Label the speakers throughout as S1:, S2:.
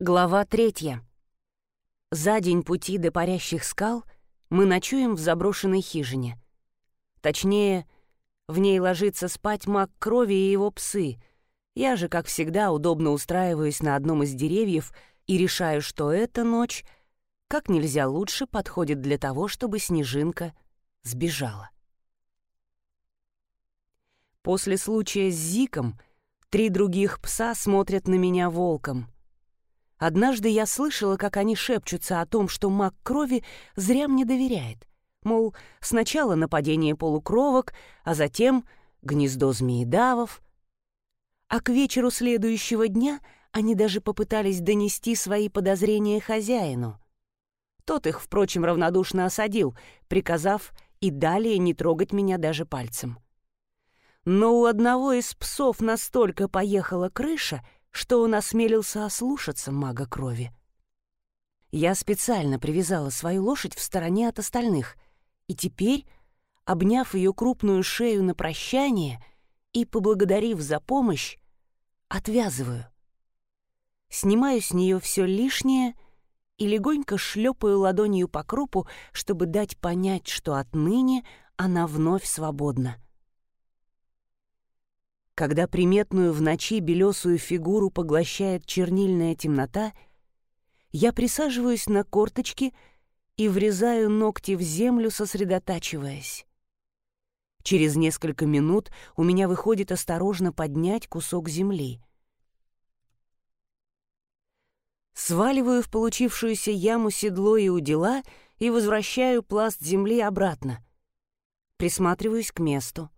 S1: Глава третья. За день пути до парящих скал мы ночуем в заброшенной хижине. Точнее, в ней ложится спать маг крови и его псы. Я же, как всегда, удобно устраиваюсь на одном из деревьев и решаю, что эта ночь как нельзя лучше подходит для того, чтобы снежинка сбежала. После случая с Зиком три других пса смотрят на меня волком — Однажды я слышала, как они шепчутся о том, что маг крови зря мне доверяет. Мол, сначала нападение полукровок, а затем гнездо змеедавов. А к вечеру следующего дня они даже попытались донести свои подозрения хозяину. Тот их, впрочем, равнодушно осадил, приказав и далее не трогать меня даже пальцем. Но у одного из псов настолько поехала крыша, что он осмелился ослушаться мага крови. Я специально привязала свою лошадь в стороне от остальных, и теперь, обняв ее крупную шею на прощание и поблагодарив за помощь, отвязываю. Снимаю с нее все лишнее и легонько шлепаю ладонью по крупу, чтобы дать понять, что отныне она вновь свободна. Когда приметную в ночи белесую фигуру поглощает чернильная темнота, я присаживаюсь на корточки и врезаю ногти в землю, сосредотачиваясь. Через несколько минут у меня выходит осторожно поднять кусок земли. Сваливаю в получившуюся яму седло и удила и возвращаю пласт земли обратно. Присматриваюсь к месту.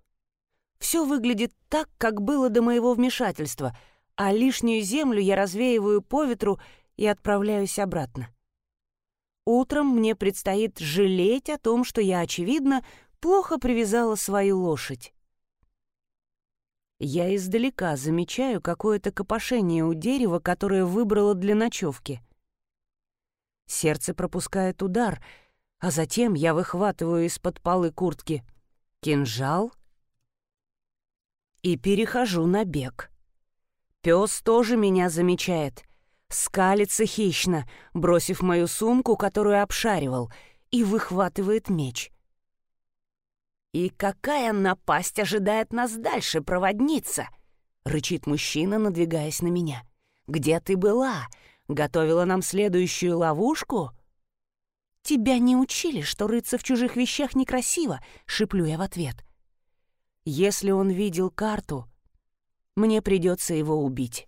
S1: Все выглядит так, как было до моего вмешательства, а лишнюю землю я развеиваю по ветру и отправляюсь обратно. Утром мне предстоит жалеть о том, что я, очевидно, плохо привязала свою лошадь. Я издалека замечаю какое-то копошение у дерева, которое выбрала для ночевки. Сердце пропускает удар, а затем я выхватываю из-под полы куртки кинжал — и перехожу на бег. Пес тоже меня замечает. Скалится хищно, бросив мою сумку, которую обшаривал, и выхватывает меч. «И какая напасть ожидает нас дальше, проводница?» — рычит мужчина, надвигаясь на меня. «Где ты была? Готовила нам следующую ловушку?» «Тебя не учили, что рыться в чужих вещах некрасиво», — шиплю я в ответ. Если он видел карту, мне придется его убить.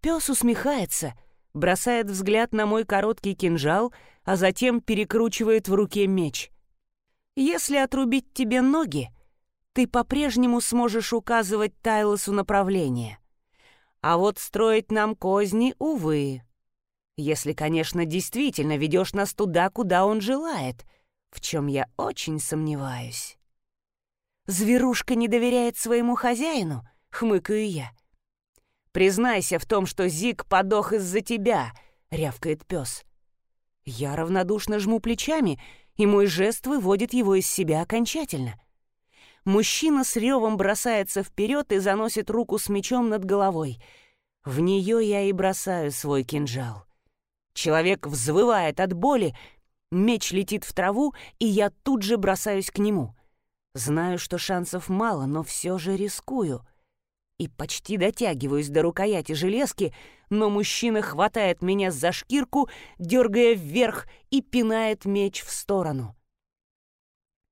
S1: Пес усмехается, бросает взгляд на мой короткий кинжал, а затем перекручивает в руке меч. Если отрубить тебе ноги, ты по-прежнему сможешь указывать Тайлосу направление. А вот строить нам козни, увы. Если, конечно, действительно ведешь нас туда, куда он желает, в чем я очень сомневаюсь. «Зверушка не доверяет своему хозяину?» — хмыкаю я. «Признайся в том, что Зик подох из-за тебя», — рявкает пес. Я равнодушно жму плечами, и мой жест выводит его из себя окончательно. Мужчина с ревом бросается вперед и заносит руку с мечом над головой. В нее я и бросаю свой кинжал. Человек взвывает от боли, меч летит в траву, и я тут же бросаюсь к нему. Знаю, что шансов мало, но все же рискую. И почти дотягиваюсь до рукояти железки, но мужчина хватает меня за шкирку, дергая вверх и пинает меч в сторону.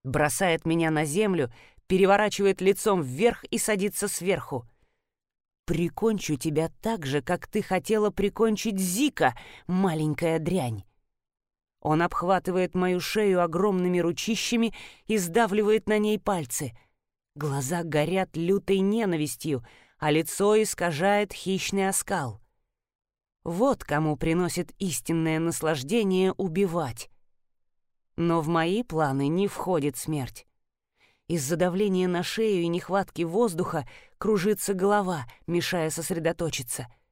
S1: Бросает меня на землю, переворачивает лицом вверх и садится сверху. «Прикончу тебя так же, как ты хотела прикончить Зика, маленькая дрянь!» Он обхватывает мою шею огромными ручищами и сдавливает на ней пальцы. Глаза горят лютой ненавистью, а лицо искажает хищный оскал. Вот кому приносит истинное наслаждение убивать. Но в мои планы не входит смерть. Из-за давления на шею и нехватки воздуха кружится голова, мешая сосредоточиться —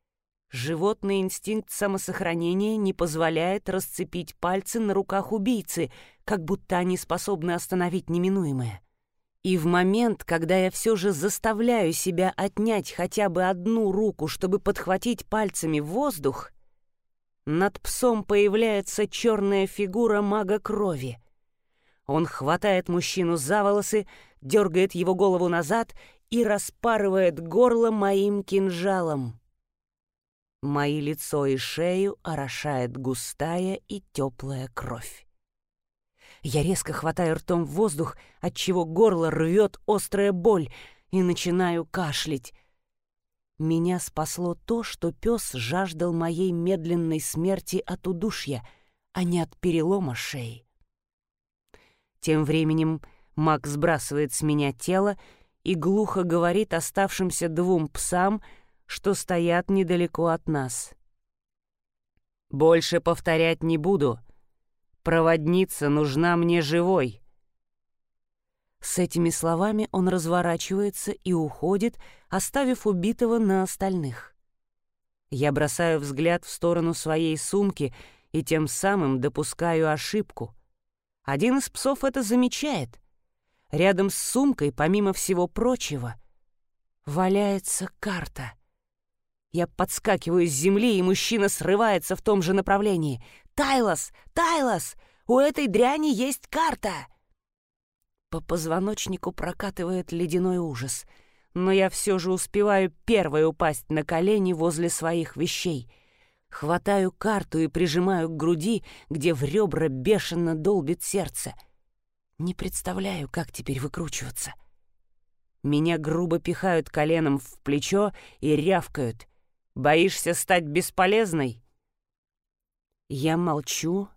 S1: Животный инстинкт самосохранения не позволяет расцепить пальцы на руках убийцы, как будто они способны остановить неминуемое. И в момент, когда я все же заставляю себя отнять хотя бы одну руку, чтобы подхватить пальцами воздух, над псом появляется черная фигура мага крови. Он хватает мужчину за волосы, дергает его голову назад и распарывает горло моим кинжалом. Мои лицо и шею орошает густая и теплая кровь. Я резко хватаю ртом воздух, отчего горло рвет острая боль, и начинаю кашлять. Меня спасло то, что пес жаждал моей медленной смерти от удушья, а не от перелома шеи. Тем временем Мак сбрасывает с меня тело и глухо говорит оставшимся двум псам, что стоят недалеко от нас. «Больше повторять не буду. Проводница нужна мне живой». С этими словами он разворачивается и уходит, оставив убитого на остальных. Я бросаю взгляд в сторону своей сумки и тем самым допускаю ошибку. Один из псов это замечает. Рядом с сумкой, помимо всего прочего, валяется карта. Я подскакиваю с земли, и мужчина срывается в том же направлении. «Тайлос! Тайлос! У этой дряни есть карта!» По позвоночнику прокатывает ледяной ужас, но я все же успеваю первой упасть на колени возле своих вещей. Хватаю карту и прижимаю к груди, где в ребра бешено долбит сердце. Не представляю, как теперь выкручиваться. Меня грубо пихают коленом в плечо и рявкают. «Боишься стать бесполезной?» Я молчу,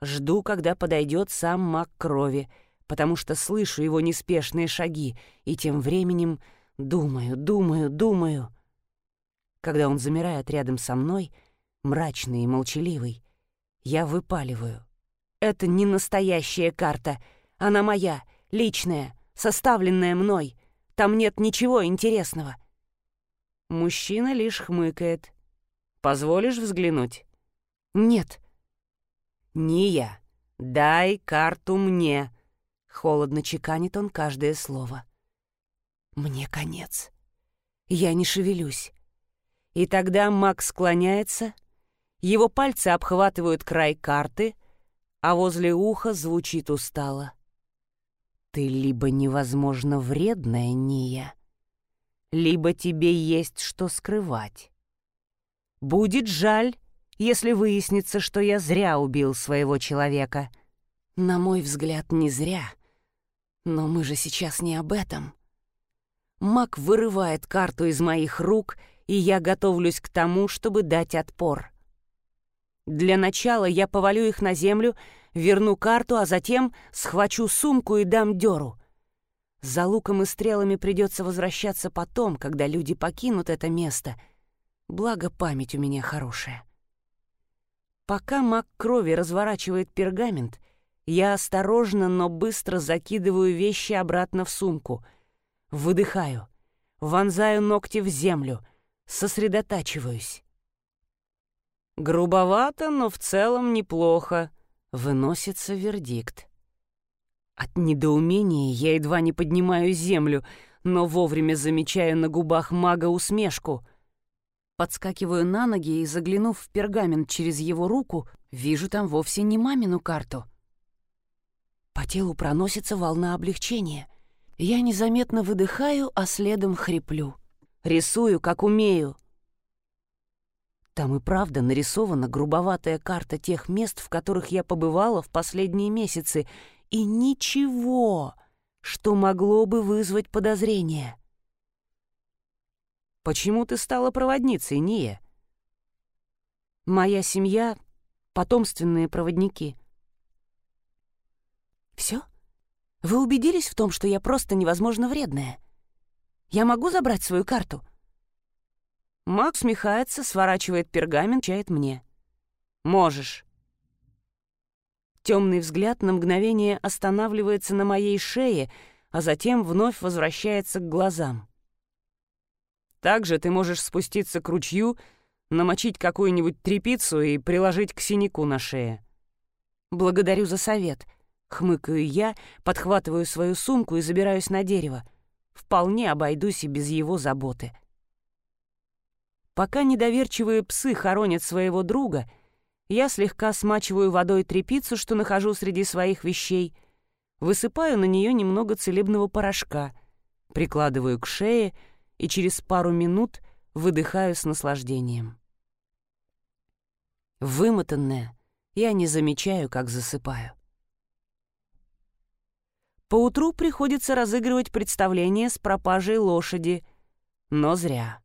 S1: жду, когда подойдет сам маг крови — потому что слышу его неспешные шаги и тем временем думаю, думаю, думаю. Когда он замирает рядом со мной, мрачный и молчаливый, я выпаливаю. Это не настоящая карта, она моя, личная, составленная мной. Там нет ничего интересного. Мужчина лишь хмыкает. «Позволишь взглянуть?» «Нет». «Ния, дай карту мне», Холодно чеканит он каждое слово. Мне конец. Я не шевелюсь. И тогда Макс склоняется, его пальцы обхватывают край карты, а возле уха звучит устало. «Ты либо невозможно вредная, Ния, либо тебе есть что скрывать. Будет жаль, если выяснится, что я зря убил своего человека. На мой взгляд, не зря. Но мы же сейчас не об этом. Мак вырывает карту из моих рук, и я готовлюсь к тому, чтобы дать отпор. Для начала я повалю их на землю, верну карту, а затем схвачу сумку и дам дёру. За луком и стрелами придется возвращаться потом, когда люди покинут это место. Благо, память у меня хорошая. Пока маг крови разворачивает пергамент — я осторожно, но быстро закидываю вещи обратно в сумку. Выдыхаю, вонзаю ногти в землю, сосредотачиваюсь. Грубовато, но в целом неплохо. Выносится вердикт. От недоумения я едва не поднимаю землю, но вовремя замечаю на губах мага усмешку. Подскакиваю на ноги и, заглянув в пергамент через его руку, вижу там вовсе не мамину карту — по телу проносится волна облегчения. Я незаметно выдыхаю, а следом хриплю. Рисую, как умею. Там и правда нарисована грубоватая карта тех мест, в которых я побывала в последние месяцы, и ничего, что могло бы вызвать подозрение. «Почему ты стала проводницей, Ния?» «Моя семья — потомственные проводники. Все? Вы убедились в том, что я просто невозможно вредная? Я могу забрать свою карту?» Макс смехается, сворачивает пергамент, чает мне. «Можешь». Темный взгляд на мгновение останавливается на моей шее, а затем вновь возвращается к глазам. Также ты можешь спуститься к ручью, намочить какую-нибудь трепицу и приложить к синяку на шее. Благодарю за совет — Хмыкаю я, подхватываю свою сумку и забираюсь на дерево. Вполне обойдусь и без его заботы. Пока недоверчивые псы хоронят своего друга, Я слегка смачиваю водой трепицу, что нахожу среди своих вещей, высыпаю на нее немного целебного порошка, прикладываю к шее и через пару минут выдыхаю с наслаждением. Вымотанная, я не замечаю, как засыпаю. Поутру приходится разыгрывать представление с пропажей лошади, но зря.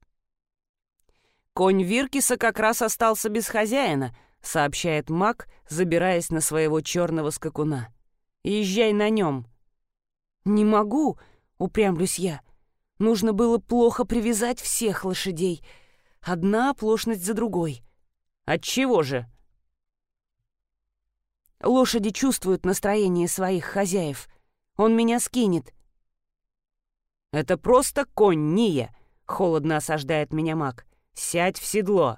S1: «Конь Виркиса как раз остался без хозяина», — сообщает маг, забираясь на своего черного скакуна. «Езжай на нем». «Не могу», — упрямлюсь я. «Нужно было плохо привязать всех лошадей. Одна оплошность за другой». «Отчего же?» Лошади чувствуют настроение своих хозяев. Он меня скинет. «Это просто конь, Ния!» — холодно осаждает меня маг. Сядь в седло!»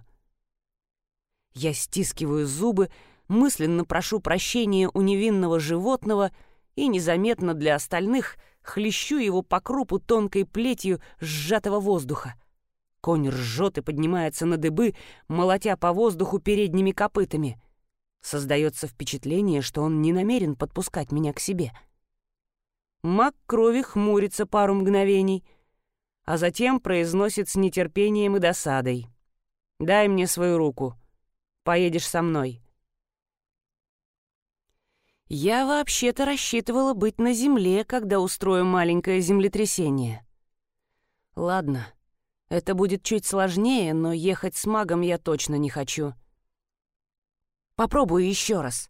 S1: Я стискиваю зубы, мысленно прошу прощения у невинного животного и незаметно для остальных хлещу его по крупу тонкой плетью сжатого воздуха. Конь ржет и поднимается на дыбы, молотя по воздуху передними копытами. Создается впечатление, что он не намерен подпускать меня к себе. Маг крови хмурится пару мгновений — а затем произносит с нетерпением и досадой. «Дай мне свою руку. Поедешь со мной». Я вообще-то рассчитывала быть на земле, когда устрою маленькое землетрясение. Ладно, это будет чуть сложнее, но ехать с магом я точно не хочу. Попробую еще раз.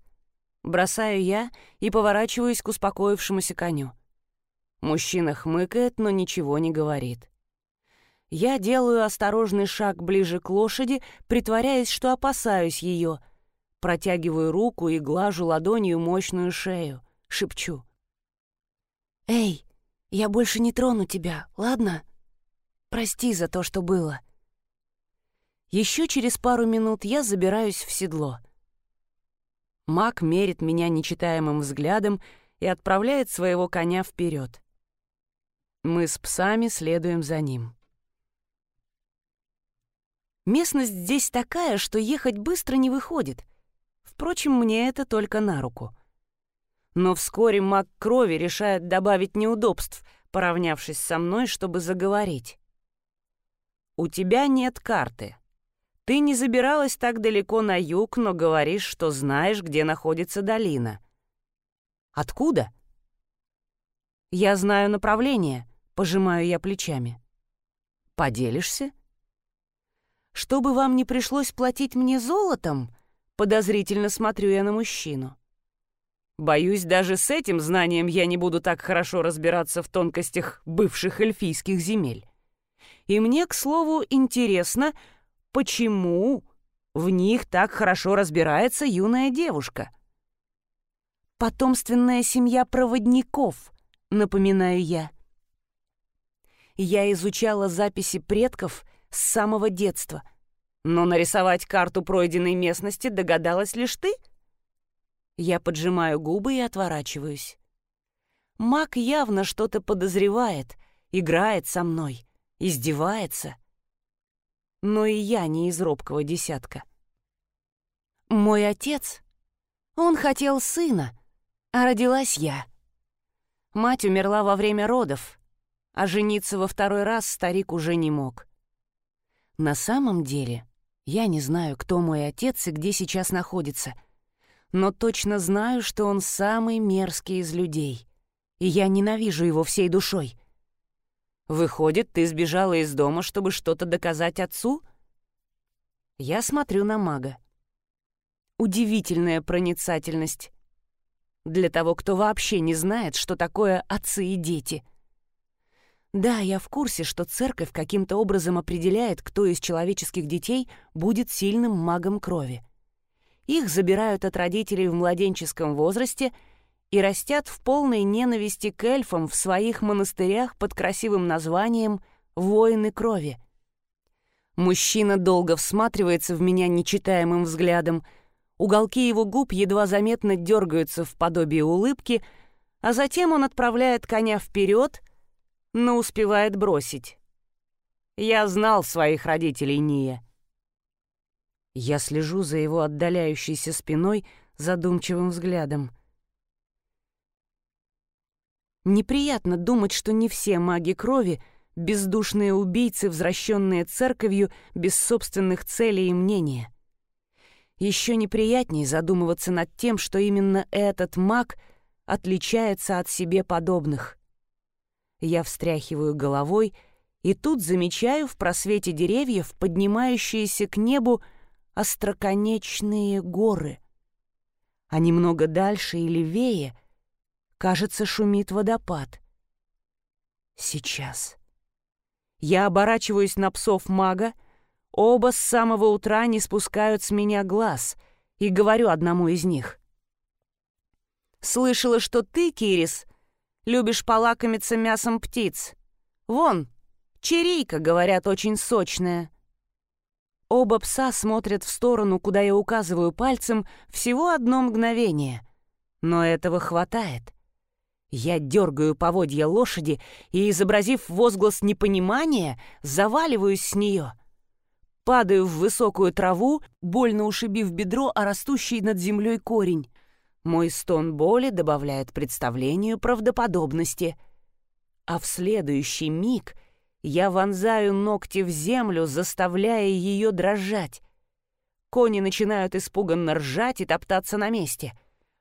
S1: Бросаю я и поворачиваюсь к успокоившемуся коню. Мужчина хмыкает, но ничего не говорит. Я делаю осторожный шаг ближе к лошади, притворяясь, что опасаюсь ее. Протягиваю руку и глажу ладонью мощную шею. Шепчу. «Эй, я больше не трону тебя, ладно? Прости за то, что было». Еще через пару минут я забираюсь в седло. Маг мерит меня нечитаемым взглядом и отправляет своего коня вперед. Мы с псами следуем за ним. Местность здесь такая, что ехать быстро не выходит. Впрочем, мне это только на руку. Но вскоре маг крови решает добавить неудобств, поравнявшись со мной, чтобы заговорить. «У тебя нет карты. Ты не забиралась так далеко на юг, но говоришь, что знаешь, где находится долина. Откуда?» «Я знаю направление», Пожимаю я плечами. «Поделишься?» «Чтобы вам не пришлось платить мне золотом?» Подозрительно смотрю я на мужчину. Боюсь, даже с этим знанием я не буду так хорошо разбираться в тонкостях бывших эльфийских земель. И мне, к слову, интересно, почему в них так хорошо разбирается юная девушка. «Потомственная семья проводников», — напоминаю я. Я изучала записи предков с самого детства. Но нарисовать карту пройденной местности догадалась лишь ты? Я поджимаю губы и отворачиваюсь. Мак явно что-то подозревает, играет со мной, издевается. Но и я не из робкого десятка. Мой отец, он хотел сына, а родилась я. Мать умерла во время родов, а жениться во второй раз старик уже не мог. На самом деле, я не знаю, кто мой отец и где сейчас находится, но точно знаю, что он самый мерзкий из людей, и я ненавижу его всей душой. Выходит, ты сбежала из дома, чтобы что-то доказать отцу? Я смотрю на мага. Удивительная проницательность. Для того, кто вообще не знает, что такое отцы и дети — да, я в курсе, что церковь каким-то образом определяет, кто из человеческих детей будет сильным магом крови. Их забирают от родителей в младенческом возрасте и растят в полной ненависти к эльфам в своих монастырях под красивым названием «Воины крови». Мужчина долго всматривается в меня нечитаемым взглядом. Уголки его губ едва заметно дергаются в подобие улыбки, а затем он отправляет коня вперед — но успевает бросить. Я знал своих родителей Ния. Я слежу за его отдаляющейся спиной задумчивым взглядом. Неприятно думать, что не все маги крови — бездушные убийцы, возвращенные церковью без собственных целей и мнения. Еще неприятнее задумываться над тем, что именно этот маг отличается от себе подобных. Я встряхиваю головой и тут замечаю в просвете деревьев поднимающиеся к небу остроконечные горы. А немного дальше и левее, кажется, шумит водопад. Сейчас. Я оборачиваюсь на псов мага, оба с самого утра не спускают с меня глаз, и говорю одному из них. «Слышала, что ты, Кирис, любишь полакомиться мясом птиц. Вон, черейка, говорят, очень сочная. Оба пса смотрят в сторону, куда я указываю пальцем, всего одно мгновение. Но этого хватает. Я дергаю поводья лошади и, изобразив возглас непонимания, заваливаюсь с нее. Падаю в высокую траву, больно ушибив бедро, а растущий над землей корень. Мой стон боли добавляет представлению правдоподобности. А в следующий миг — я вонзаю ногти в землю, заставляя ее дрожать. Кони начинают испуганно ржать и топтаться на месте.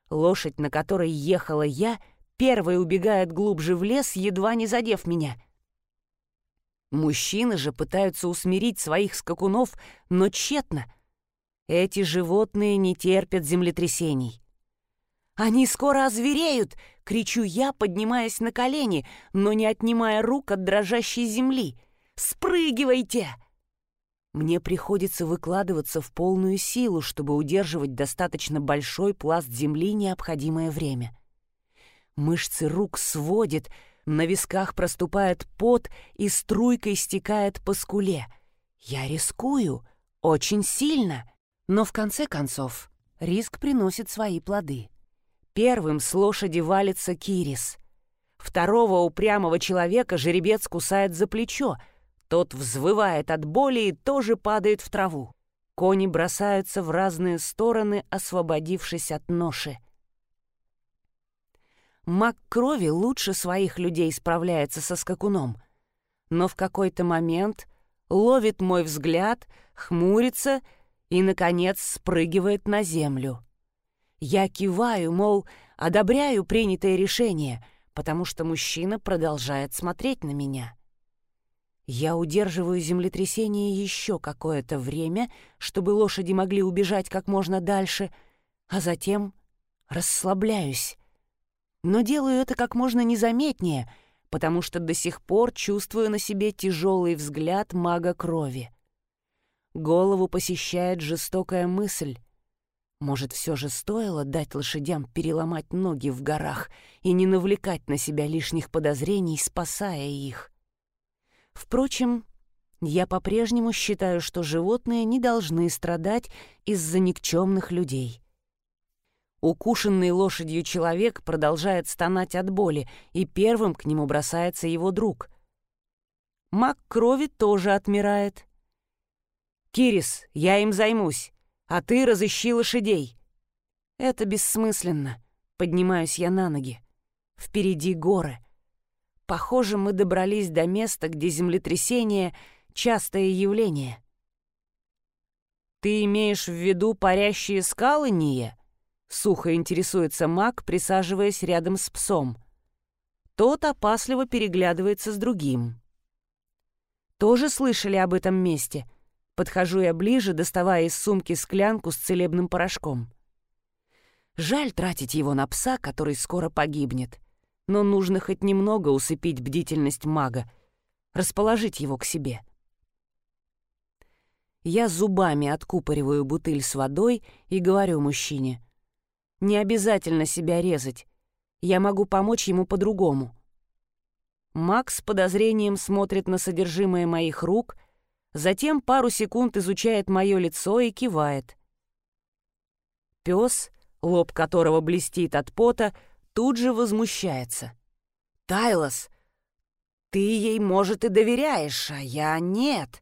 S1: Лошадь, на которой ехала я, первой убегает глубже в лес, едва не задев меня. Мужчины же пытаются усмирить своих скакунов, но тщетно. Эти животные не терпят землетрясений. «Они скоро озвереют!» — кричу я, поднимаясь на колени, но не отнимая рук от дрожащей земли. «Спрыгивайте!» Мне приходится выкладываться в полную силу, чтобы удерживать достаточно большой пласт земли необходимое время. Мышцы рук сводит, на висках проступает пот и струйкой стекает по скуле. Я рискую, очень сильно, но в конце концов риск приносит свои плоды. Первым с лошади валится Кирис. Второго упрямого человека жеребец кусает за плечо. Тот взвывает от боли и тоже падает в траву. Кони бросаются в разные стороны, освободившись от ноши. Маг крови лучше своих людей справляется со скакуном. Но в какой-то момент ловит мой взгляд, хмурится и, наконец, спрыгивает на землю. Я киваю, мол, одобряю принятое решение, потому что мужчина продолжает смотреть на меня. Я удерживаю землетрясение еще какое-то время, чтобы лошади могли убежать как можно дальше, а затем расслабляюсь. Но делаю это как можно незаметнее, потому что до сих пор чувствую на себе тяжелый взгляд мага крови. Голову посещает жестокая мысль. Может, все же стоило дать лошадям переломать ноги в горах и не навлекать на себя лишних подозрений, спасая их? Впрочем, я по-прежнему считаю, что животные не должны страдать из-за никчемных людей. Укушенный лошадью человек продолжает стонать от боли, и первым к нему бросается его друг. Маг крови тоже отмирает. «Кирис, я им займусь а ты разыщи лошадей». «Это бессмысленно», — поднимаюсь я на ноги. Впереди горы. Похоже, мы добрались до места, где землетрясение — частое явление. «Ты имеешь в виду парящие скалы, Ния?» — сухо интересуется маг, присаживаясь рядом с псом. Тот опасливо переглядывается с другим. «Тоже слышали об этом месте?» Подхожу я ближе, доставая из сумки склянку с целебным порошком. Жаль тратить его на пса, который скоро погибнет. Но нужно хоть немного усыпить бдительность мага, расположить его к себе. Я зубами откупориваю бутыль с водой и говорю мужчине. «Не обязательно себя резать. Я могу помочь ему по-другому». Макс с подозрением смотрит на содержимое моих рук — затем пару секунд изучает мое лицо и кивает. Пес, лоб которого блестит от пота, тут же возмущается. «Тайлос, ты ей, может, и доверяешь, а я нет».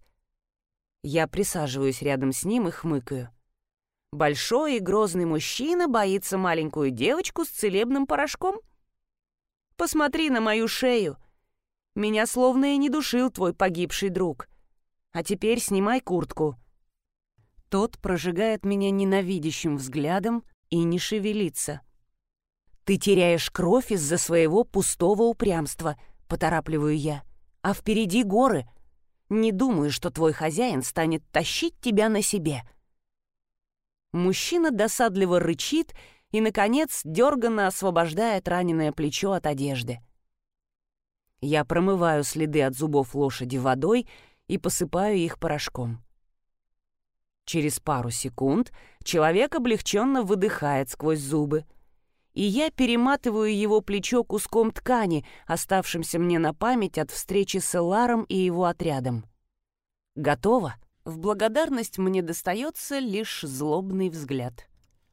S1: Я присаживаюсь рядом с ним и хмыкаю. Большой и грозный мужчина боится маленькую девочку с целебным порошком? Посмотри на мою шею. Меня словно и не душил твой погибший друг. А теперь снимай куртку. Тот прожигает меня ненавидящим взглядом и не шевелится. Ты теряешь кровь из-за своего пустого упрямства, поторапливаю я. А впереди горы. Не думаю, что твой хозяин станет тащить тебя на себе. Мужчина досадливо рычит и, наконец, дерганно освобождает раненое плечо от одежды. Я промываю следы от зубов лошади водой и посыпаю их порошком. Через пару секунд человек облегченно выдыхает сквозь зубы, и я перематываю его плечо куском ткани, оставшимся мне на память от встречи с Эларом и его отрядом. Готово. В благодарность мне достается лишь злобный взгляд.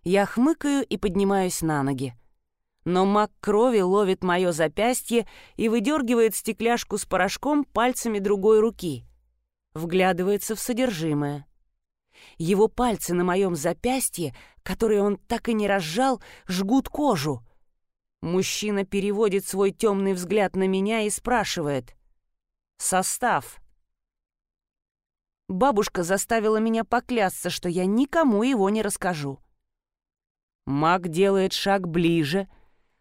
S1: Я хмыкаю и поднимаюсь на ноги. Но маг крови ловит мое запястье и выдергивает стекляшку с порошком пальцами другой руки. Вглядывается в содержимое. Его пальцы на моем запястье, которые он так и не разжал, жгут кожу. Мужчина переводит свой темный взгляд на меня и спрашивает. «Состав». Бабушка заставила меня поклясться, что я никому его не расскажу. Маг делает шаг ближе,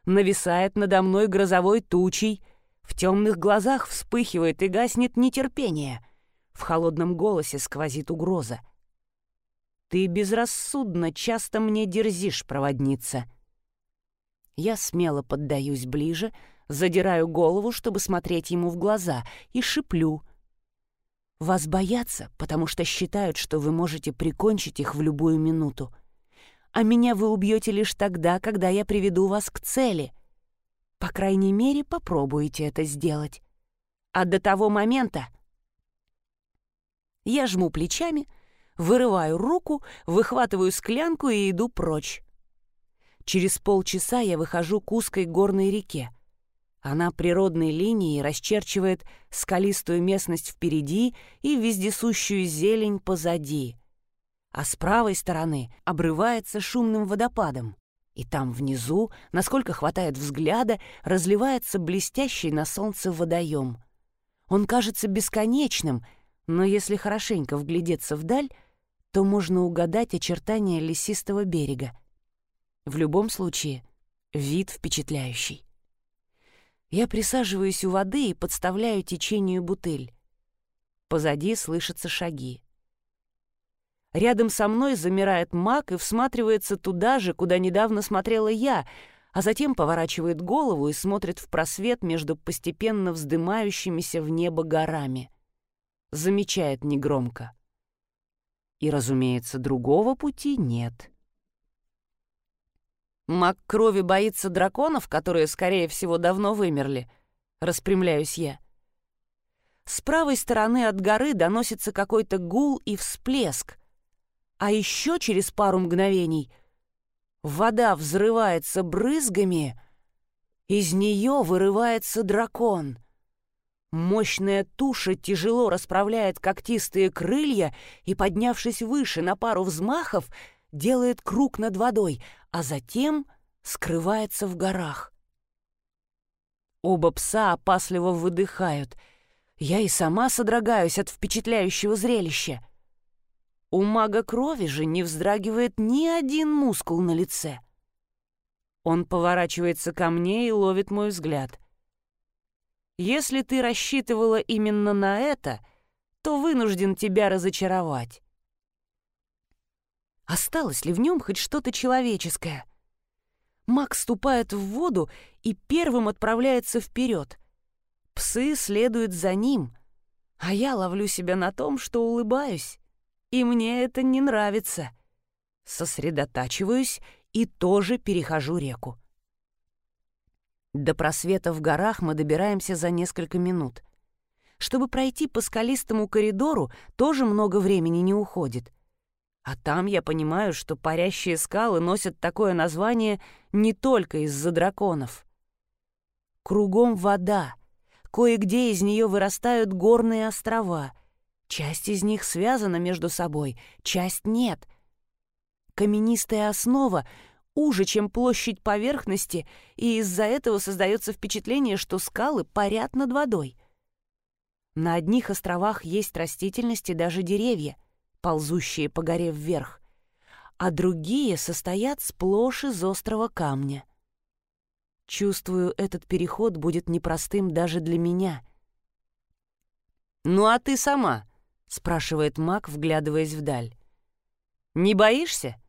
S1: нависает надо мной грозовой тучей, в темных глазах вспыхивает и гаснет нетерпение. В холодном голосе сквозит угроза. Ты безрассудно часто мне дерзишь, проводница. Я смело поддаюсь ближе, задираю голову, чтобы смотреть ему в глаза, и шиплю. Вас боятся, потому что считают, что вы можете прикончить их в любую минуту. А меня вы убьете лишь тогда, когда я приведу вас к цели. По крайней мере, попробуйте это сделать. А до того момента... Я жму плечами — вырываю руку, выхватываю склянку и иду прочь. Через полчаса я выхожу к узкой горной реке. Она природной линией расчерчивает скалистую местность впереди и вездесущую зелень позади. А с правой стороны обрывается шумным водопадом. И там внизу, насколько хватает взгляда, разливается блестящий на солнце водоем. Он кажется бесконечным, но если хорошенько вглядеться вдаль, то можно угадать очертания лесистого берега. В любом случае, вид впечатляющий. Я присаживаюсь у воды и подставляю течению бутыль. Позади слышатся шаги. Рядом со мной замирает маг и всматривается туда же, куда недавно смотрела я, а затем поворачивает голову и смотрит в просвет между постепенно вздымающимися в небо горами. Замечает негромко. И, разумеется, другого пути нет. Маг крови боится драконов, которые, скорее всего, давно вымерли. Распрямляюсь я. С правой стороны от горы доносится какой-то гул и всплеск. А еще через пару мгновений вода взрывается брызгами, из нее вырывается дракон — Мощная туша тяжело расправляет когтистые крылья и, поднявшись выше на пару взмахов, делает круг над водой, а затем скрывается в горах. Оба пса опасливо выдыхают. Я и сама содрогаюсь от впечатляющего зрелища. У мага крови же не вздрагивает ни один мускул на лице. Он поворачивается ко мне и ловит мой взгляд. Если ты рассчитывала именно на это, то вынужден тебя разочаровать. Осталось ли в нем хоть что-то человеческое? Макс ступает в воду и первым отправляется вперед. Псы следуют за ним, а я ловлю себя на том, что улыбаюсь. И мне это не нравится. Сосредотачиваюсь и тоже перехожу реку. До просвета в горах мы добираемся за несколько минут. Чтобы пройти по скалистому коридору, тоже много времени не уходит. А там я понимаю, что парящие скалы носят такое название не только из-за драконов. Кругом вода. Кое-где из нее вырастают горные острова. Часть из них связана между собой, часть нет. Каменистая основа уже, чем площадь поверхности, и из-за этого создается впечатление, что скалы парят над водой. На одних островах есть растительность и даже деревья, ползущие по горе вверх, а другие состоят сплошь из острого камня. Чувствую, этот переход будет непростым даже для меня.
S2: «Ну а ты сама?» — спрашивает маг, вглядываясь вдаль. «Не боишься?»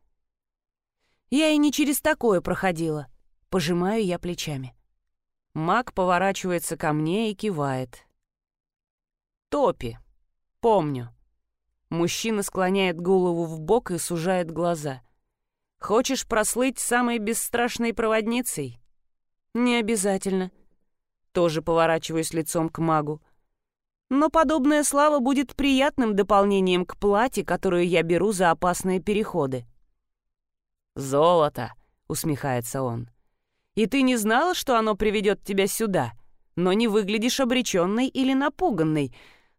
S1: Я и не через такое проходила. Пожимаю я плечами.
S2: Маг поворачивается ко мне и кивает. Топи. Помню. Мужчина склоняет голову в бок и сужает глаза. Хочешь прослыть самой бесстрашной проводницей?
S1: Не обязательно.
S2: Тоже поворачиваюсь лицом к магу. Но подобная слава будет приятным дополнением к плате, которую я беру за опасные переходы. «Золото», — усмехается он. «И ты не знала, что оно приведет тебя сюда, но не выглядишь обреченной или напуганной,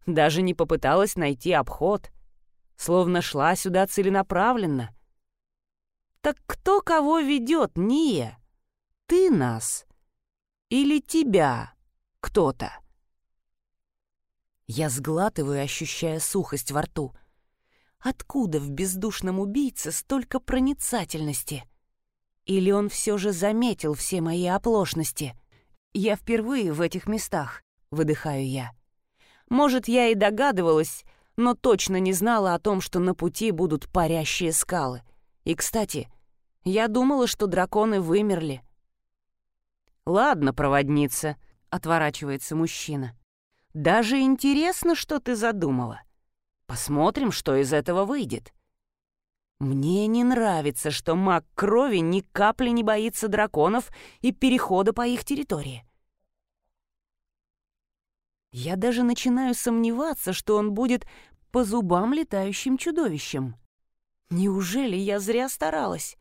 S2: даже не попыталась найти обход, словно шла сюда целенаправленно». «Так кто кого ведет, Ния? Ты нас? Или тебя кто-то?» Я сглатываю, ощущая сухость во рту — Откуда в бездушном убийце столько проницательности? Или он все же заметил все мои оплошности? Я впервые в этих местах, выдыхаю я. Может, я и догадывалась, но точно не знала о том, что на пути будут парящие скалы. И, кстати, я думала, что драконы вымерли. «Ладно, проводница», — отворачивается мужчина. «Даже интересно, что ты задумала. Посмотрим, что из этого выйдет. Мне не нравится, что маг крови ни капли не боится драконов и перехода по их территории. Я даже начинаю сомневаться, что он будет по зубам летающим чудовищем. Неужели я зря старалась?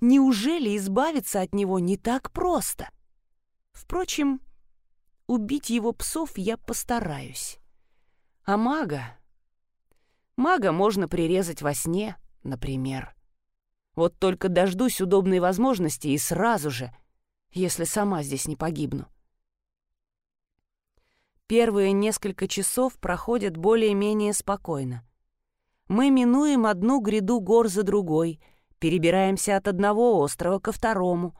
S2: Неужели избавиться от него не так просто? Впрочем, убить его псов я постараюсь. А мага Мага можно прирезать во сне, например. Вот только дождусь удобной возможности и сразу же, если сама здесь не погибну. Первые несколько часов проходят более-менее спокойно. Мы минуем одну гряду гор за другой, перебираемся от одного острова ко второму.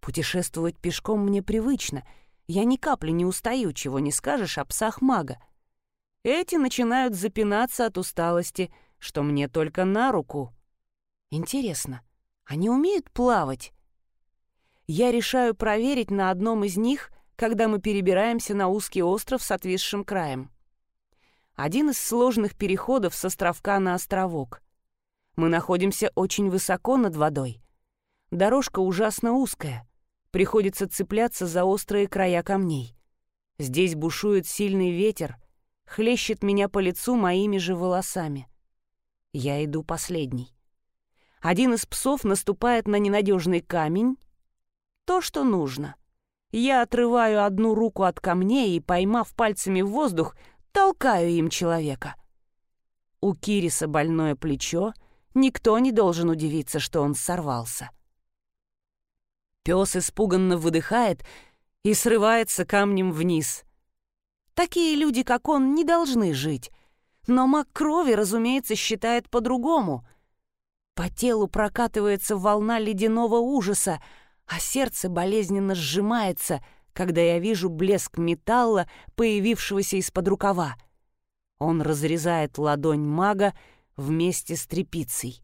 S2: Путешествовать пешком мне привычно, я ни капли не устаю, чего не скажешь о псах мага. Эти начинают запинаться от усталости, что мне только на руку. Интересно, они умеют плавать? Я решаю проверить на одном из них, когда мы перебираемся на узкий остров с отвисшим краем. Один из сложных переходов с островка на островок. Мы находимся очень высоко над водой. Дорожка ужасно узкая. Приходится цепляться за острые края камней. Здесь бушует сильный ветер — хлещет меня по лицу моими же волосами. Я иду последний. Один из псов наступает на ненадежный камень. То, что нужно. Я отрываю одну руку от камней и, поймав пальцами в воздух, толкаю им человека. У Кириса больное плечо, никто не должен удивиться, что он сорвался. Пес испуганно выдыхает и срывается камнем вниз. Такие люди, как он, не должны жить. Но маг крови, разумеется, считает по-другому. По телу прокатывается волна ледяного ужаса, а сердце болезненно сжимается, когда я вижу блеск металла, появившегося из-под рукава. Он разрезает ладонь мага вместе с трепицей.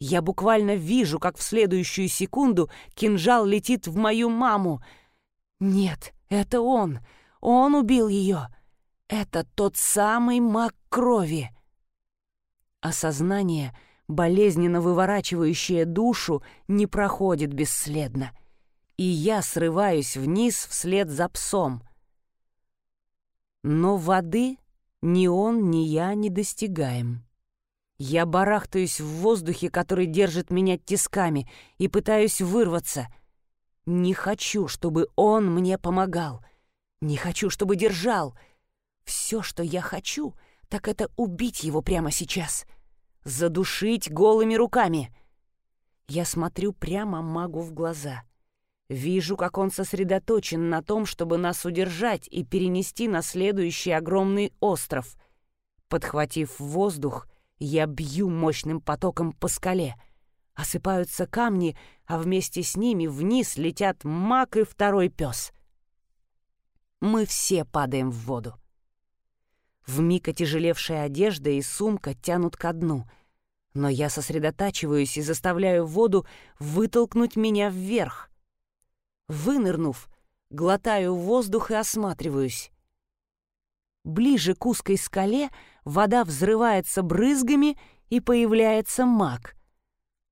S2: Я буквально вижу, как в следующую секунду кинжал летит в мою маму. Нет, это он — он убил ее. Это тот самый маг крови. Осознание, болезненно выворачивающее душу, не проходит бесследно. И я срываюсь вниз вслед за псом. Но воды ни он, ни я не достигаем. Я барахтаюсь в воздухе, который держит меня тисками, и пытаюсь вырваться. Не хочу, чтобы он мне помогал — не хочу, чтобы держал. Все, что я хочу,
S1: так это убить его прямо сейчас. Задушить голыми руками. Я смотрю прямо магу в глаза. Вижу, как он сосредоточен на том, чтобы нас удержать и перенести на следующий огромный остров. Подхватив воздух, я бью мощным потоком по скале. Осыпаются камни, а вместе с ними вниз летят маг и второй пес. Мы все падаем в воду. Вмиг отяжелевшая одежда и сумка тянут ко дну, но я сосредотачиваюсь и заставляю воду вытолкнуть меня вверх. Вынырнув, глотаю воздух и осматриваюсь. Ближе к узкой скале вода взрывается брызгами, и появляется маг.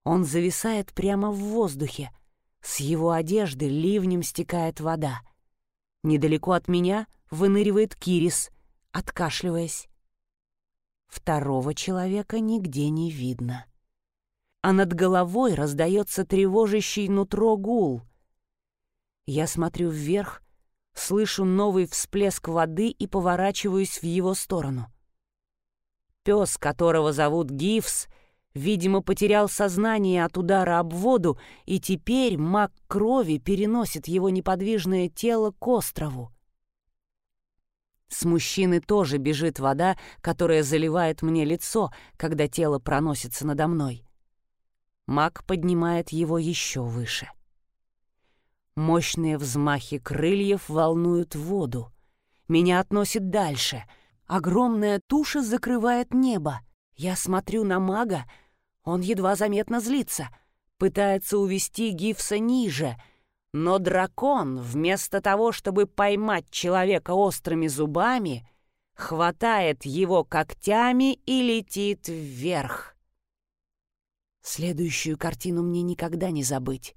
S1: Он зависает прямо в воздухе. С его одежды ливнем стекает вода. Недалеко от меня выныривает Кирис, откашливаясь. Второго человека нигде не видно. А над головой раздается тревожащий нутро гул. Я смотрю вверх, слышу новый всплеск воды и поворачиваюсь в его сторону. Пес, которого зовут Гифс, видимо, потерял сознание от удара об воду, и теперь маг крови переносит его неподвижное тело к острову. С мужчины тоже бежит вода, которая заливает мне лицо, когда тело проносится надо мной. Маг поднимает его еще выше. Мощные взмахи крыльев волнуют воду. Меня относит дальше. Огромная туша закрывает небо. Я смотрю на мага. Он едва заметно злится. Пытается увести Гифса ниже — но дракон, вместо того, чтобы поймать человека острыми зубами, хватает его когтями и летит вверх. Следующую картину мне никогда не забыть.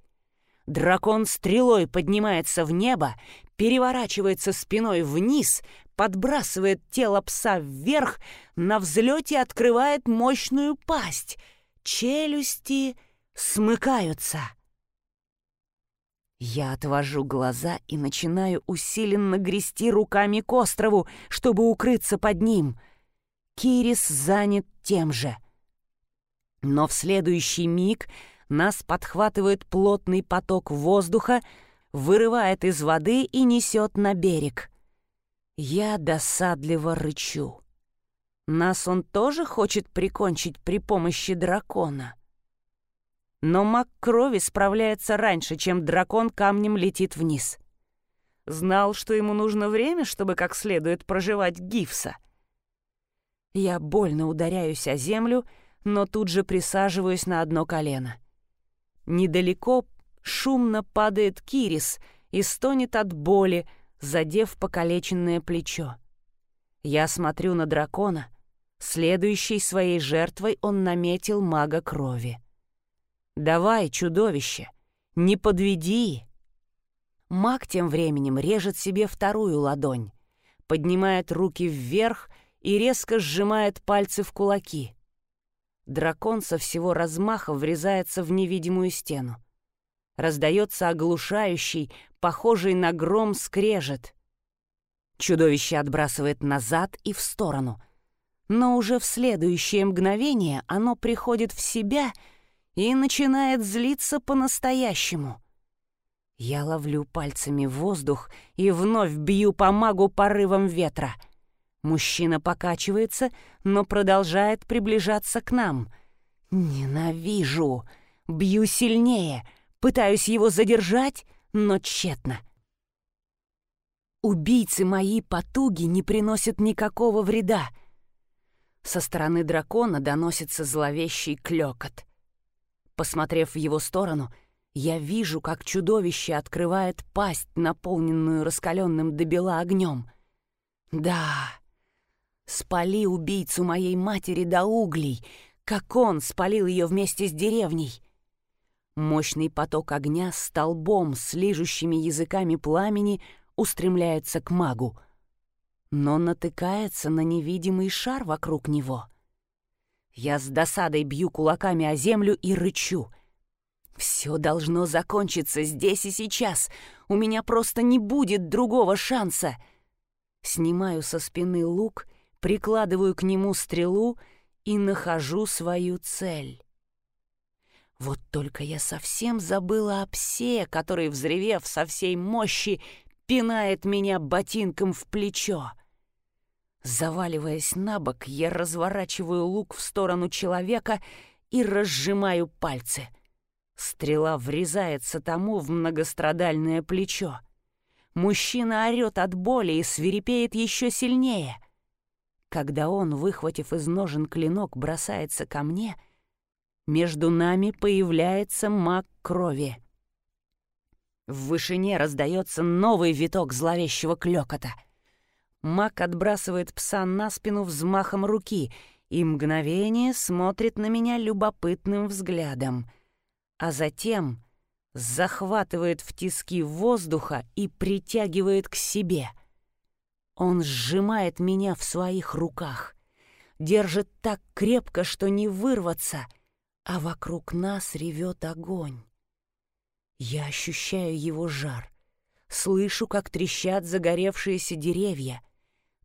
S1: Дракон стрелой поднимается в небо, переворачивается спиной вниз, подбрасывает тело пса вверх, на взлете открывает мощную пасть. Челюсти смыкаются. Я отвожу глаза и начинаю усиленно грести руками к острову, чтобы укрыться под ним. Кирис занят тем же. Но в следующий миг нас подхватывает плотный поток воздуха, вырывает из воды и несет на берег. Я досадливо рычу. Нас он тоже хочет прикончить при помощи дракона. Но маг крови справляется раньше, чем дракон камнем летит вниз. Знал, что ему нужно время, чтобы как следует проживать гифса. Я больно ударяюсь о землю, но тут же присаживаюсь на одно колено. Недалеко шумно падает Кирис и стонет от боли, задев покалеченное плечо. Я смотрю на дракона. Следующей своей жертвой он наметил мага крови. «Давай, чудовище, не подведи!» Маг тем временем режет себе вторую ладонь, поднимает руки вверх и резко сжимает пальцы в кулаки. Дракон со всего размаха врезается в невидимую стену. Раздается оглушающий, похожий на гром скрежет. Чудовище отбрасывает назад и в сторону. Но уже в следующее мгновение оно приходит в себя — и начинает злиться по-настоящему. Я ловлю пальцами воздух и вновь бью по магу порывом ветра. Мужчина покачивается, но продолжает приближаться к нам. Ненавижу! Бью сильнее, пытаюсь его задержать, но тщетно. Убийцы мои потуги не приносят никакого вреда. Со стороны дракона доносится зловещий клёкот. Посмотрев в его сторону, я вижу, как чудовище открывает пасть, наполненную раскаленным до бела огнем. Да, спали убийцу моей матери до углей, как он спалил ее вместе с деревней. Мощный поток огня столбом с лижущими языками пламени устремляется к магу, но натыкается на невидимый шар вокруг него — я с досадой бью кулаками о землю и рычу. Все должно закончиться здесь и сейчас. У меня просто не будет другого шанса. Снимаю со спины лук,
S2: прикладываю к нему стрелу и нахожу свою цель. Вот только я совсем забыла о псе, который, взревев со всей мощи, пинает меня ботинком в плечо. Заваливаясь на бок, я разворачиваю лук в сторону человека и разжимаю пальцы. Стрела врезается тому в многострадальное плечо. Мужчина орёт от боли и свирепеет еще сильнее. Когда он, выхватив из ножен клинок, бросается ко мне, между нами появляется маг крови. В вышине раздается новый виток зловещего клёкота. Маг отбрасывает пса на спину взмахом руки и мгновение смотрит на меня любопытным взглядом, а затем захватывает в тиски воздуха и притягивает к себе. Он сжимает меня в своих руках, держит так крепко, что не вырваться, а вокруг нас ревет огонь. Я ощущаю его жар, слышу, как трещат загоревшиеся деревья,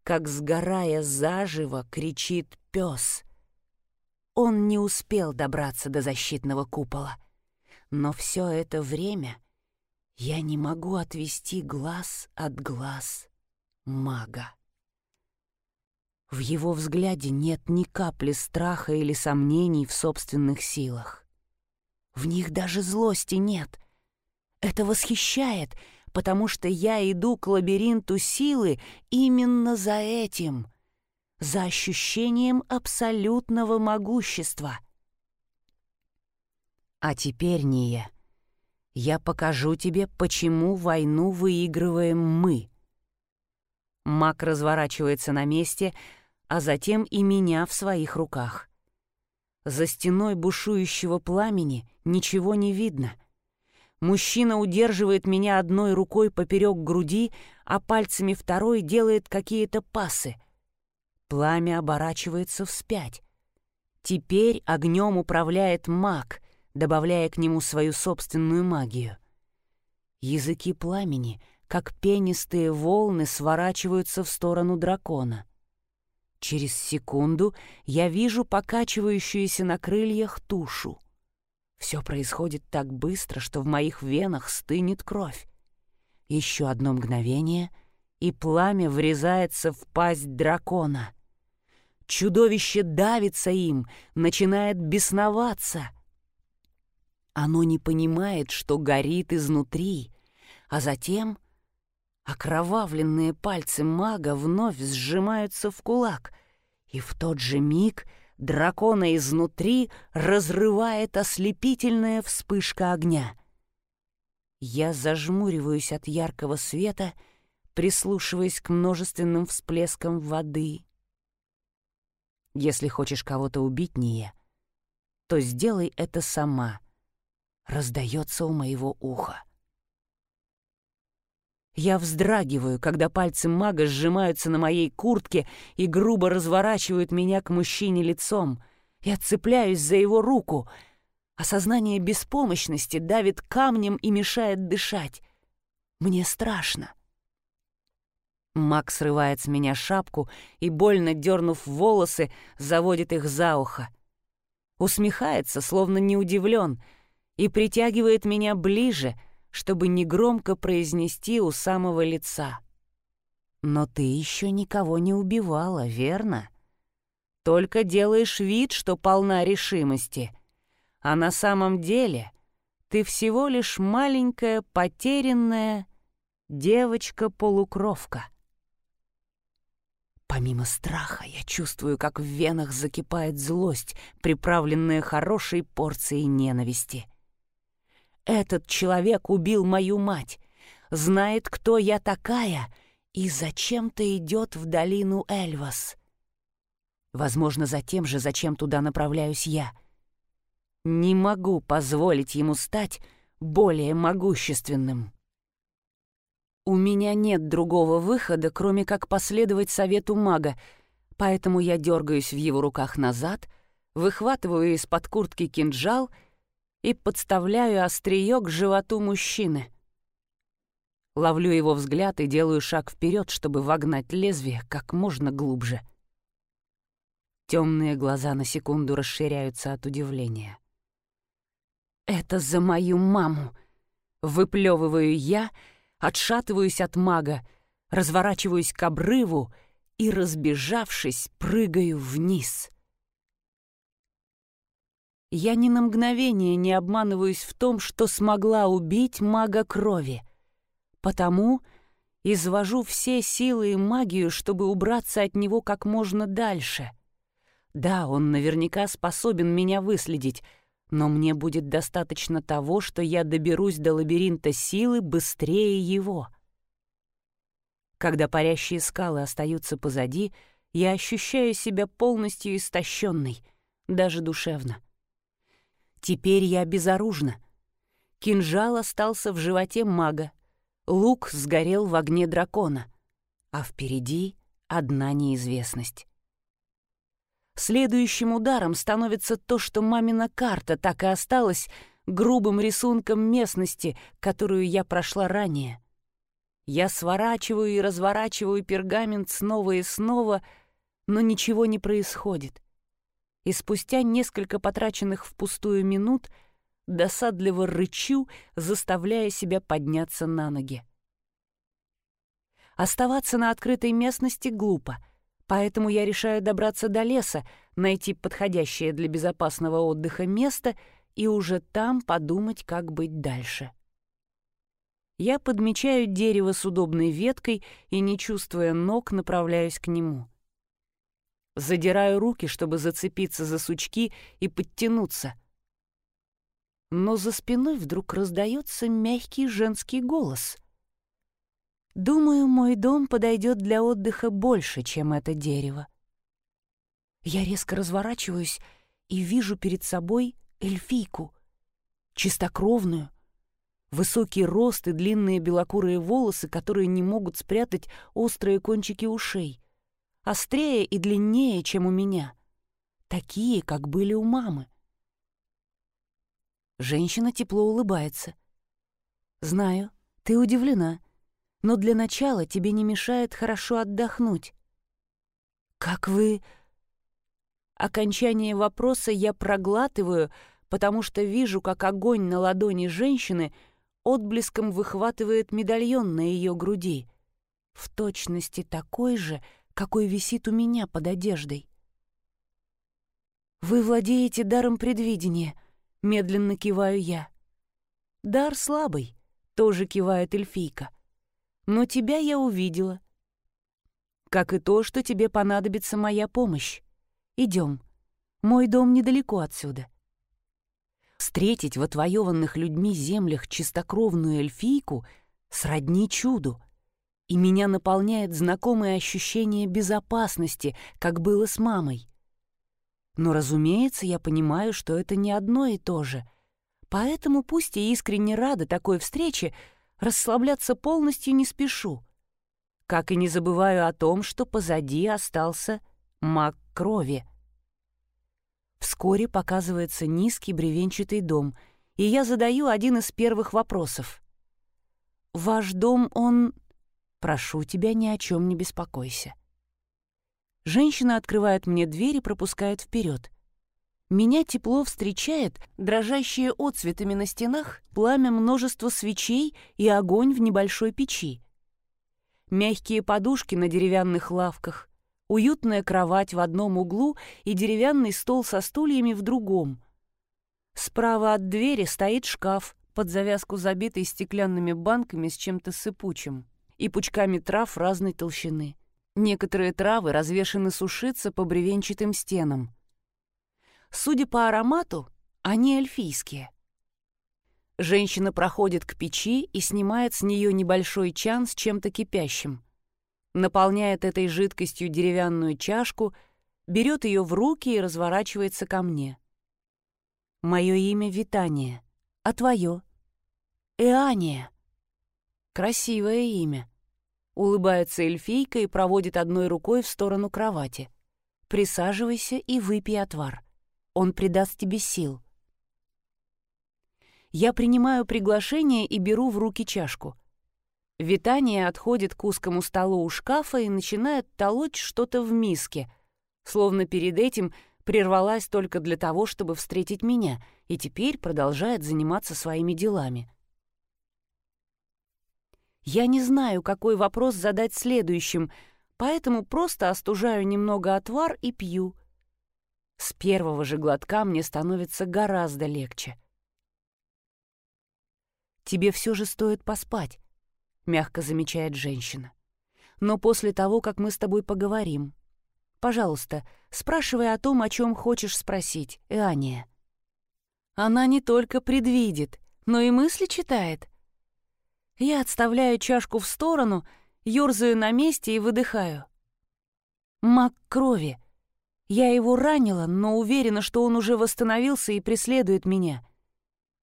S2: как, сгорая заживо, кричит пес. Он не успел добраться до защитного купола. Но все это время я не могу отвести глаз от глаз мага. В его взгляде нет ни капли страха или сомнений в собственных силах. В них даже злости нет. Это восхищает, потому что я иду к лабиринту силы именно за этим, за ощущением абсолютного могущества — а теперь, Ния, я покажу тебе, почему войну выигрываем мы. Мак разворачивается на месте, а затем и меня в своих руках. За стеной бушующего пламени ничего не видно. Мужчина удерживает меня одной рукой поперек груди, а пальцами второй делает какие-то пасы. Пламя оборачивается вспять. Теперь огнем управляет маг, добавляя к нему свою собственную магию. Языки пламени, как пенистые волны, сворачиваются в сторону дракона. Через секунду я вижу покачивающуюся на крыльях тушу. Все происходит так быстро, что в моих венах стынет кровь. Еще одно мгновение, и пламя врезается в пасть дракона. Чудовище давится им, начинает бесноваться — оно не понимает, что горит изнутри, а затем окровавленные пальцы мага вновь сжимаются в кулак, и в тот же миг дракона изнутри разрывает ослепительная вспышка огня. Я зажмуриваюсь от яркого света, прислушиваясь к множественным всплескам воды. Если хочешь кого-то убить, Ния, то сделай это сама — раздается у моего уха. Я вздрагиваю, когда пальцы мага сжимаются на моей куртке и грубо разворачивают меня к мужчине лицом. Я цепляюсь за его руку. Осознание беспомощности давит камнем и мешает дышать. Мне страшно. Маг срывает с меня шапку и, больно дернув волосы, заводит их за ухо. Усмехается, словно не удивлен — и притягивает меня ближе, чтобы негромко произнести у самого лица. «Но ты еще никого не убивала, верно? Только делаешь вид, что полна решимости, а на самом деле ты всего лишь маленькая потерянная девочка-полукровка». Помимо страха, я чувствую, как в венах закипает злость, приправленная хорошей порцией ненависти. Этот человек убил мою мать, знает, кто я такая и зачем-то идет в долину Эльвас. Возможно, за тем же, зачем туда направляюсь я. Не могу позволить ему стать более могущественным. У меня нет другого выхода, кроме как последовать совету мага, поэтому я дергаюсь в его руках назад, выхватываю из-под куртки кинжал — и подставляю острие к животу мужчины. Ловлю его взгляд и делаю шаг вперед, чтобы вогнать лезвие как можно глубже. Темные глаза на секунду расширяются от удивления. «Это за мою маму!» Выплевываю я, отшатываюсь от мага, разворачиваюсь к обрыву и, разбежавшись, прыгаю вниз. Я ни на мгновение не обманываюсь в том, что смогла убить мага крови, потому извожу все силы и магию, чтобы убраться от него как можно дальше. Да, он наверняка способен меня выследить, но мне будет достаточно того, что я доберусь до лабиринта силы быстрее его. Когда парящие скалы остаются позади, я ощущаю себя полностью истощенной, даже душевно. Теперь я безоружна. Кинжал остался в животе мага, лук сгорел в огне дракона, а впереди одна неизвестность. Следующим ударом становится то, что мамина карта так и осталась грубым рисунком местности, которую я прошла ранее. Я сворачиваю и разворачиваю пергамент снова и снова, но ничего не происходит. И спустя несколько потраченных впустую минут досадливо рычу, заставляя себя подняться на ноги. Оставаться на открытой местности глупо — Поэтому я решаю добраться до леса, найти подходящее для безопасного отдыха место и уже там подумать, как быть дальше. Я подмечаю дерево с удобной веткой и, не чувствуя ног, направляюсь к нему. Задираю руки, чтобы зацепиться за сучки и подтянуться. Но за спиной вдруг раздается мягкий женский голос. Думаю, мой дом подойдет для отдыха больше, чем это дерево. Я резко разворачиваюсь и вижу перед собой эльфийку, чистокровную, высокий рост и длинные белокурые волосы, которые не могут спрятать острые кончики ушей, острее и длиннее, чем у меня, такие, как были у мамы. Женщина тепло улыбается. «Знаю, ты удивлена», но для начала тебе не мешает хорошо отдохнуть. Как вы... Окончание вопроса я проглатываю, потому что вижу, как огонь на ладони женщины отблеском выхватывает медальон на ее груди, в точности такой же, какой висит у меня под одеждой. «Вы владеете даром предвидения», — медленно киваю я. «Дар слабый», — тоже кивает эльфийка но тебя я увидела. Как и то, что тебе понадобится моя помощь. Идем. Мой дом недалеко отсюда. Встретить в отвоеванных людьми землях чистокровную эльфийку сродни чуду, и меня наполняет знакомое ощущение безопасности, как было с мамой. Но, разумеется, я понимаю, что это не одно и то же, поэтому пусть и искренне рада такой встрече, расслабляться полностью не спешу. Как и не забываю о том, что позади остался маг крови. Вскоре показывается низкий бревенчатый дом, и я задаю один из первых вопросов. «Ваш дом, он...» «Прошу тебя, ни о чем не беспокойся». Женщина открывает мне дверь и пропускает вперед. Меня тепло встречает дрожащие отцветами на стенах пламя множества свечей и огонь в небольшой печи. Мягкие подушки на деревянных лавках, уютная кровать в одном углу и деревянный стол со стульями в другом. Справа от двери стоит шкаф, под завязку забитый стеклянными банками с чем-то сыпучим и пучками трав разной толщины. Некоторые травы развешаны сушиться по бревенчатым стенам. Судя по аромату, они эльфийские. Женщина проходит к печи и снимает с нее небольшой чан с чем-то кипящим. Наполняет этой жидкостью деревянную чашку, берет ее в руки и разворачивается ко мне. Мое имя Витание, а твое? Эания. Красивое имя. Улыбается эльфийка и проводит одной рукой в сторону кровати. Присаживайся и выпей отвар. Он придаст тебе сил. Я принимаю приглашение и беру в руки чашку. Витание отходит к узкому столу у шкафа и начинает толочь что-то в миске, словно перед этим прервалась только для того, чтобы встретить меня, и теперь продолжает заниматься своими делами. Я не знаю, какой вопрос задать следующим, поэтому просто остужаю немного отвар и пью. С первого же глотка мне становится гораздо легче. «Тебе все же стоит поспать», — мягко замечает женщина. «Но после того, как мы с тобой поговорим. Пожалуйста, спрашивай о том, о чем хочешь спросить, Иания». Она не только предвидит, но и мысли читает. Я отставляю чашку в сторону, ёрзаю на месте и выдыхаю. Маг крови. Я его ранила, но уверена, что он уже восстановился и преследует меня.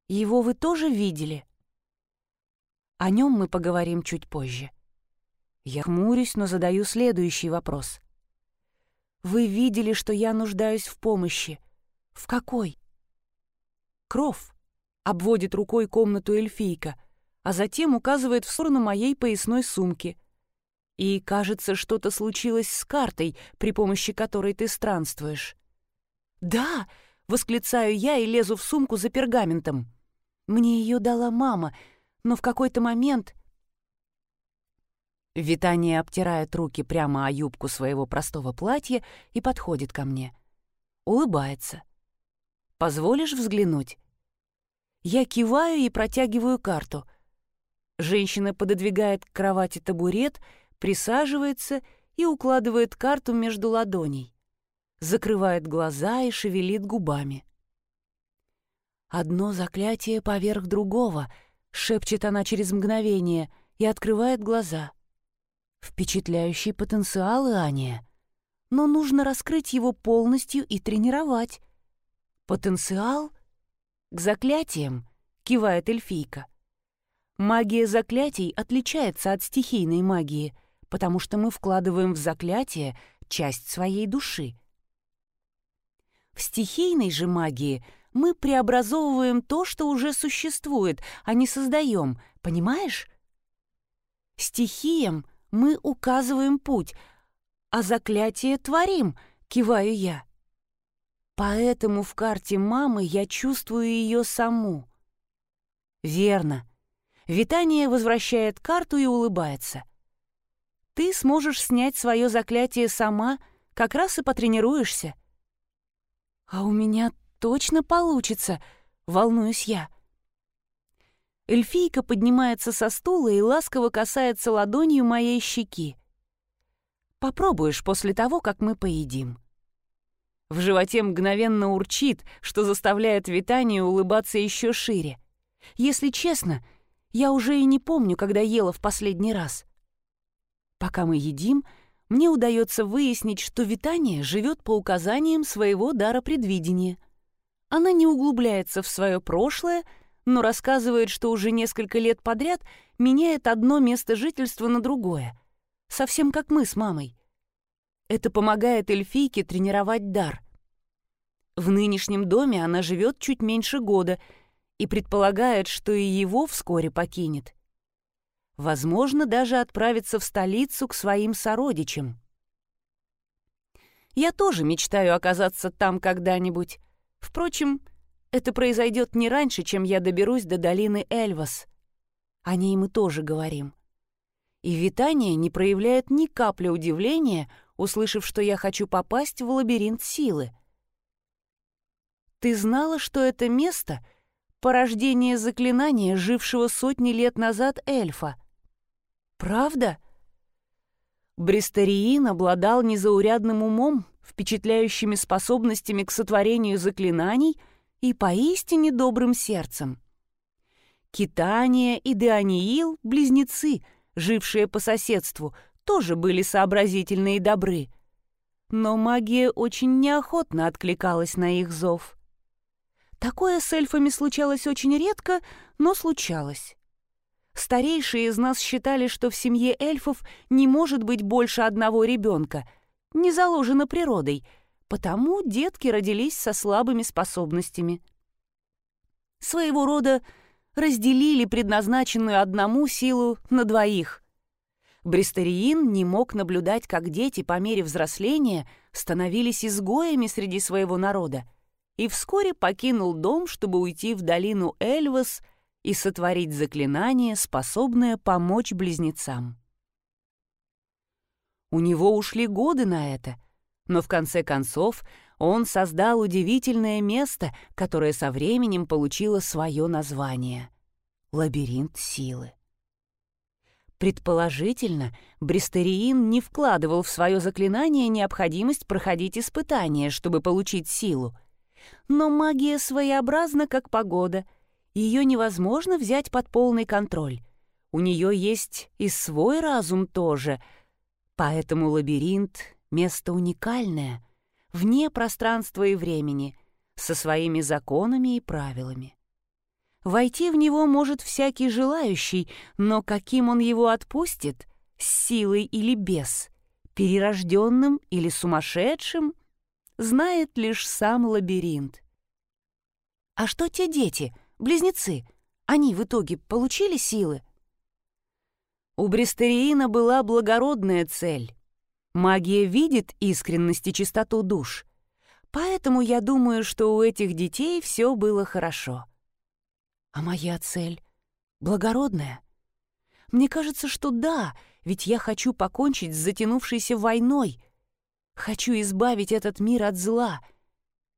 S2: Его вы тоже видели? О нем мы поговорим чуть позже. Я хмурюсь, но задаю следующий вопрос. Вы видели, что я нуждаюсь в помощи. В какой? Кров. Обводит рукой комнату эльфийка, а затем указывает в сторону моей поясной сумки. И, кажется, что-то случилось с картой, при помощи которой ты странствуешь. «Да!» — восклицаю я и лезу в сумку за пергаментом. Мне ее дала мама — но в какой-то момент... Витание обтирает руки прямо о юбку своего простого платья и подходит ко мне. Улыбается. «Позволишь взглянуть?» Я киваю и протягиваю карту. Женщина пододвигает к кровати табурет, присаживается и укладывает карту между ладоней. Закрывает глаза и шевелит губами. Одно заклятие поверх другого —— шепчет она через мгновение и открывает глаза. Впечатляющий потенциал, Ания. Но нужно раскрыть его полностью и тренировать. Потенциал? К заклятиям, кивает эльфийка. Магия заклятий отличается от стихийной магии, потому что мы вкладываем в заклятие часть своей души. В стихийной же магии — мы преобразовываем то, что уже существует, а не создаем, понимаешь? Стихиям мы указываем путь, а заклятие творим, киваю я. Поэтому в карте мамы я чувствую ее саму. Верно. Витание возвращает карту и улыбается. Ты сможешь снять свое заклятие сама, как раз и потренируешься. А у меня точно получится?» — волнуюсь я. Эльфийка поднимается со стула и ласково касается ладонью моей щеки. «Попробуешь после того, как мы поедим». В животе мгновенно урчит, что заставляет Витанию улыбаться еще шире. Если честно, я уже и не помню, когда ела в последний раз. Пока мы едим, мне удается выяснить, что Витания живет по указаниям своего дара предвидения — она не углубляется в свое прошлое, но рассказывает, что уже несколько лет подряд меняет одно место жительства на другое. Совсем как мы с мамой. Это помогает эльфийке тренировать дар. В нынешнем доме она живет чуть меньше года и предполагает, что и его вскоре покинет. Возможно, даже отправится в столицу к своим сородичам. Я тоже мечтаю оказаться там когда-нибудь, Впрочем, это произойдет не раньше, чем я доберусь до долины Эльвас. О ней мы тоже говорим. И Витания не проявляет ни капли удивления, услышав, что я хочу попасть в лабиринт силы. Ты знала, что это место — порождение заклинания, жившего сотни лет назад эльфа? Правда? Бристариин обладал незаурядным умом, впечатляющими способностями к сотворению заклинаний и поистине добрым сердцем. Китания и Деаниил — близнецы, жившие по соседству, тоже были сообразительны и добры. Но магия очень неохотно откликалась на их зов. Такое с эльфами случалось очень редко, но случалось. Старейшие из нас считали, что в семье эльфов не может быть больше одного ребенка — не заложено природой, потому детки родились со слабыми способностями. Своего рода разделили предназначенную одному силу на двоих. Бристериин не мог наблюдать, как дети по мере взросления становились изгоями среди своего народа, и вскоре покинул дом, чтобы уйти в долину Эльвас и сотворить заклинание, способное помочь близнецам. У него ушли годы на это, но в конце концов он создал удивительное место, которое со временем получило свое название — лабиринт силы. Предположительно, Бристериин не вкладывал в свое заклинание необходимость проходить испытания, чтобы получить силу. Но магия своеобразна, как погода. Ее невозможно взять под полный контроль. У нее есть и свой разум тоже. Поэтому лабиринт — место уникальное, вне пространства и времени, со своими законами и правилами. Войти в него может всякий желающий, но каким он его отпустит, с силой или без, перерожденным или сумасшедшим, знает лишь сам лабиринт. А что те дети, близнецы, они в итоге получили силы? У Брестериина была благородная цель. Магия видит искренность и чистоту душ. Поэтому я думаю, что у этих детей все было хорошо. А моя цель благородная? Мне кажется, что да, ведь я хочу покончить с затянувшейся войной. Хочу избавить этот мир от зла,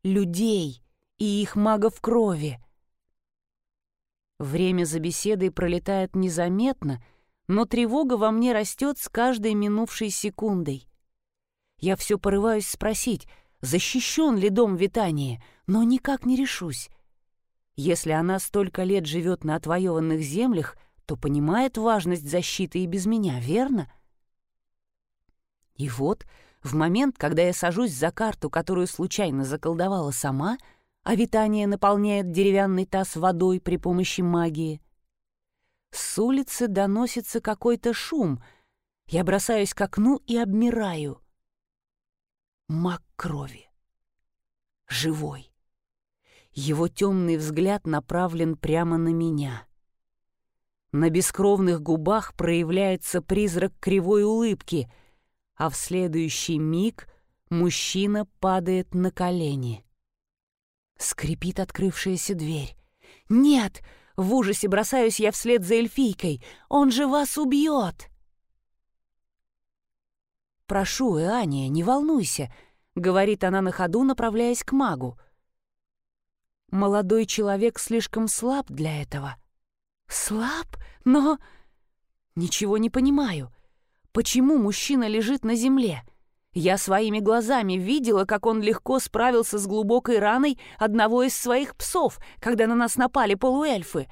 S2: людей и их магов крови. Время за беседой пролетает незаметно, но тревога во мне растет с каждой минувшей секундой. Я все порываюсь спросить, защищен ли дом Витания, но никак не решусь. Если она столько лет живет на отвоеванных землях, то понимает важность защиты и без меня, верно? И вот, в момент, когда я сажусь за карту, которую случайно заколдовала сама, а витание наполняет деревянный таз водой при помощи магии, с улицы доносится какой-то шум. Я бросаюсь к окну и обмираю. Маг крови. Живой. Его темный взгляд направлен прямо на меня. На бескровных губах проявляется призрак кривой улыбки, а в следующий миг мужчина падает на колени. Скрипит открывшаяся дверь. «Нет!» — в ужасе бросаюсь я вслед за эльфийкой. «Он же вас убьет!» «Прошу, Аня, не волнуйся», — говорит она на ходу, направляясь к магу. Молодой человек слишком слаб для этого. Слаб? Но... Ничего не понимаю. Почему мужчина лежит на земле? Я своими глазами видела, как он легко справился с глубокой раной одного из своих псов, когда на нас напали полуэльфы.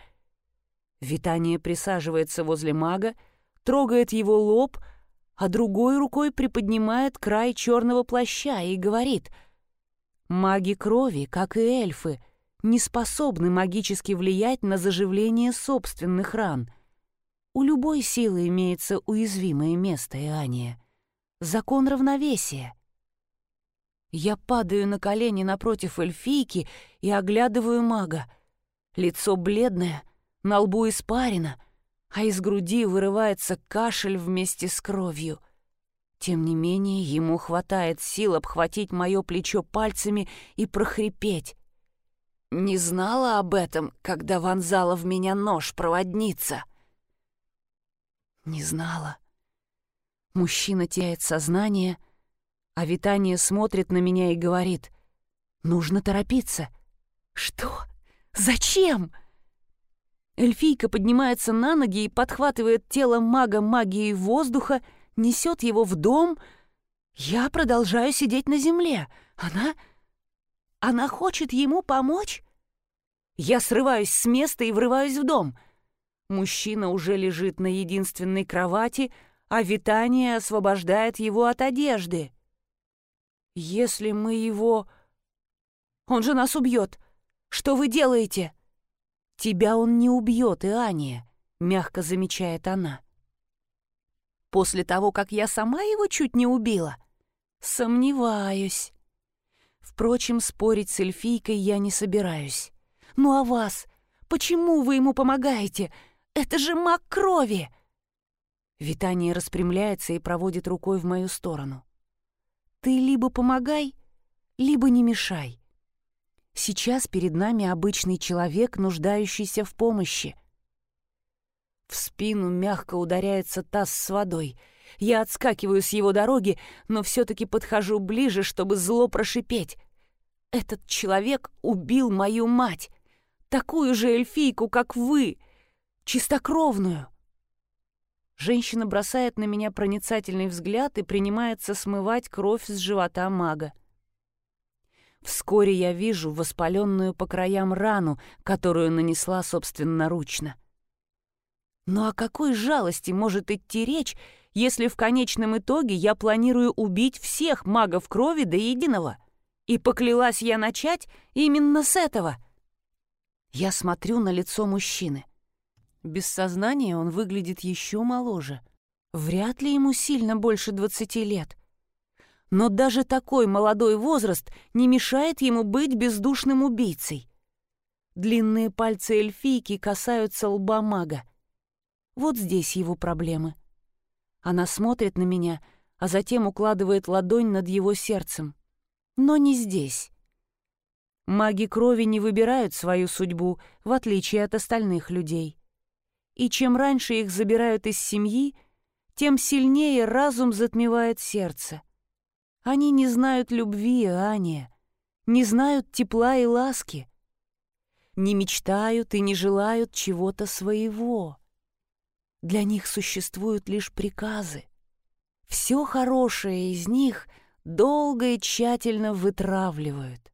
S2: Витание присаживается возле мага, трогает его лоб, а другой рукой приподнимает край черного плаща и говорит «Маги крови, как и эльфы, не способны магически влиять на заживление собственных ран. У любой силы имеется уязвимое место, Иания. Закон равновесия. Я падаю на колени напротив эльфийки и оглядываю мага. Лицо бледное, на лбу испарено, а из груди вырывается кашель вместе с кровью. Тем не менее, ему хватает сил обхватить мое плечо пальцами и прохрипеть. Не знала об этом, когда вонзала в меня нож проводница. Не знала. Мужчина теряет сознание, а Витания смотрит на меня и говорит, «Нужно торопиться». «Что? Зачем?» Эльфийка поднимается на ноги и подхватывает тело мага магией воздуха, несет его в дом. Я продолжаю сидеть на земле. Она она хочет ему помочь? Я срываюсь с места и врываюсь в дом. Мужчина уже лежит на единственной кровати, а Витание освобождает его от одежды. Если мы его... Он же нас убьет. Что вы делаете? Тебя он не убьет, Иания, мягко замечает она. После того, как я сама его чуть не убила? Сомневаюсь. Впрочем, спорить с эльфийкой я не собираюсь. Ну а вас? Почему вы ему помогаете? Это же маг крови!» Витание распрямляется и проводит рукой в мою сторону. «Ты либо помогай, либо не мешай. Сейчас перед нами обычный человек, нуждающийся в помощи. В спину мягко ударяется таз с водой. Я отскакиваю с его дороги, но все-таки подхожу ближе, чтобы зло прошипеть. Этот человек убил мою мать, такую же эльфийку, как вы, чистокровную. Женщина бросает на меня проницательный взгляд и принимается смывать кровь с живота мага. Вскоре я вижу воспаленную по краям рану, которую нанесла собственноручно. Но о какой жалости может идти речь, если в конечном итоге я планирую убить всех магов крови до единого? И поклялась я начать именно с этого. Я смотрю на лицо мужчины. Без сознания он выглядит еще моложе. Вряд ли ему сильно больше двадцати лет. Но даже такой молодой возраст не мешает ему быть бездушным убийцей. Длинные пальцы эльфийки касаются лба мага. Вот здесь его проблемы. Она смотрит на меня, а затем укладывает ладонь над его сердцем. Но не здесь. Маги крови не выбирают свою судьбу, в отличие от остальных людей. И чем раньше их забирают из семьи, тем сильнее разум затмевает сердце. Они не знают любви, Аня, не знают тепла и ласки, не мечтают и не желают чего-то своего. Для них существуют лишь приказы. Все хорошее из них долго и тщательно вытравливают.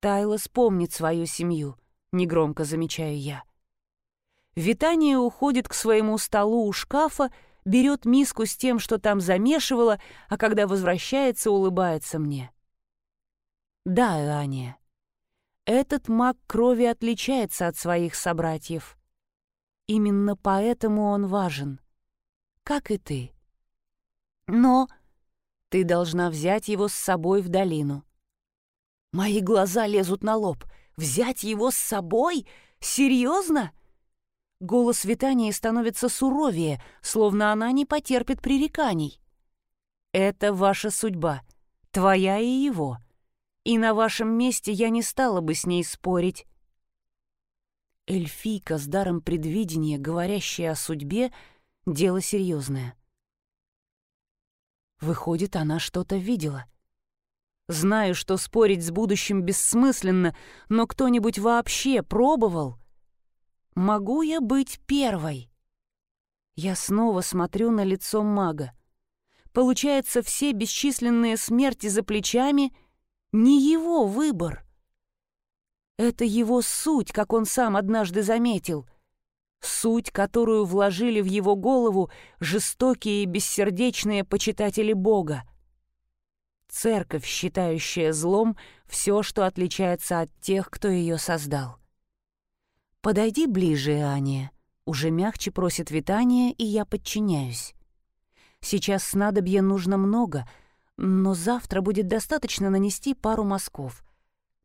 S2: Тайлос помнит свою семью, негромко замечаю я. Витание уходит к своему столу у шкафа берет миску с тем, что там замешивала, а когда возвращается, улыбается мне. Да, Аня, этот маг крови отличается от своих собратьев. Именно поэтому он важен, как и ты. Но ты должна взять его с собой в долину. Мои глаза лезут на лоб. Взять его с собой? Серьезно? Голос Витании становится суровее, словно она не потерпит пререканий. «Это ваша судьба, твоя и его. И на вашем месте я не стала бы с ней спорить». Эльфийка с даром предвидения, говорящая о судьбе, дело серьезное. Выходит, она что-то видела. Знаю, что спорить с будущим бессмысленно, но кто-нибудь вообще пробовал? Могу я быть первой? Я снова смотрю на лицо мага. Получается, все бесчисленные смерти за плечами — не его выбор. Это его суть, как он сам однажды заметил. Суть, которую вложили в его голову жестокие и бессердечные почитатели Бога. Церковь, считающая злом все, что отличается от тех, кто ее создал. «Подойди ближе, Аня», — уже мягче просит Витания, и я подчиняюсь. Сейчас снадобья нужно много, но завтра будет достаточно нанести пару мазков.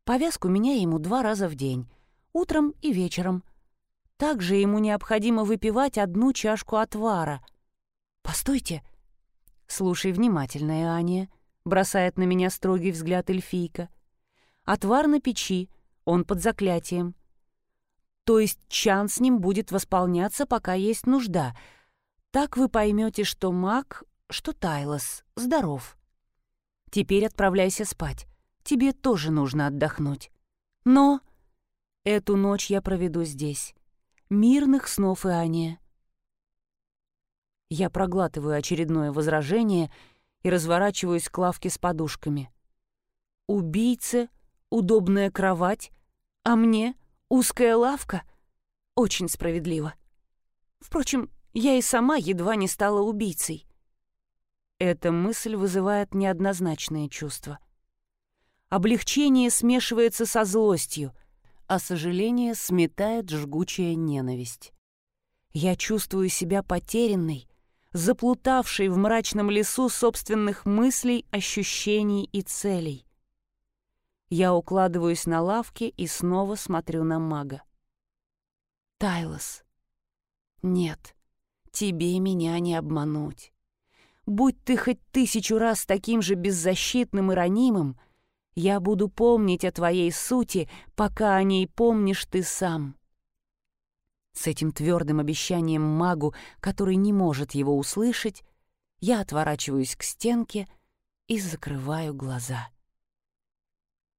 S2: Повязку меняй ему два раза в день, утром и вечером. Также ему необходимо выпивать одну чашку отвара. «Постойте!» «Слушай внимательно, Аня», — бросает на меня строгий взгляд эльфийка. «Отвар на печи, он под заклятием. То есть чан с ним будет восполняться, пока есть нужда. Так вы поймете, что маг, что Тайлос здоров. Теперь отправляйся спать. Тебе тоже нужно отдохнуть. Но эту ночь я проведу здесь. Мирных снов и. Я проглатываю очередное возражение и разворачиваюсь к лавке с подушками. Убийца, удобная кровать, а мне — Узкая лавка? Очень справедливо. Впрочем, я и сама едва не стала убийцей. Эта мысль вызывает неоднозначные чувства. Облегчение смешивается со злостью, а сожаление сметает жгучая ненависть. Я чувствую себя потерянной, заплутавшей в мрачном лесу собственных мыслей, ощущений и целей. Я укладываюсь на лавке и снова смотрю на мага. Тайлос. Нет.
S1: тебе меня не обмануть. Будь ты хоть тысячу раз таким же беззащитным и ранимым, я буду помнить о твоей сути, пока о ней помнишь ты сам. С этим твердым обещанием магу, который не может его услышать, я отворачиваюсь к стенке и закрываю глаза.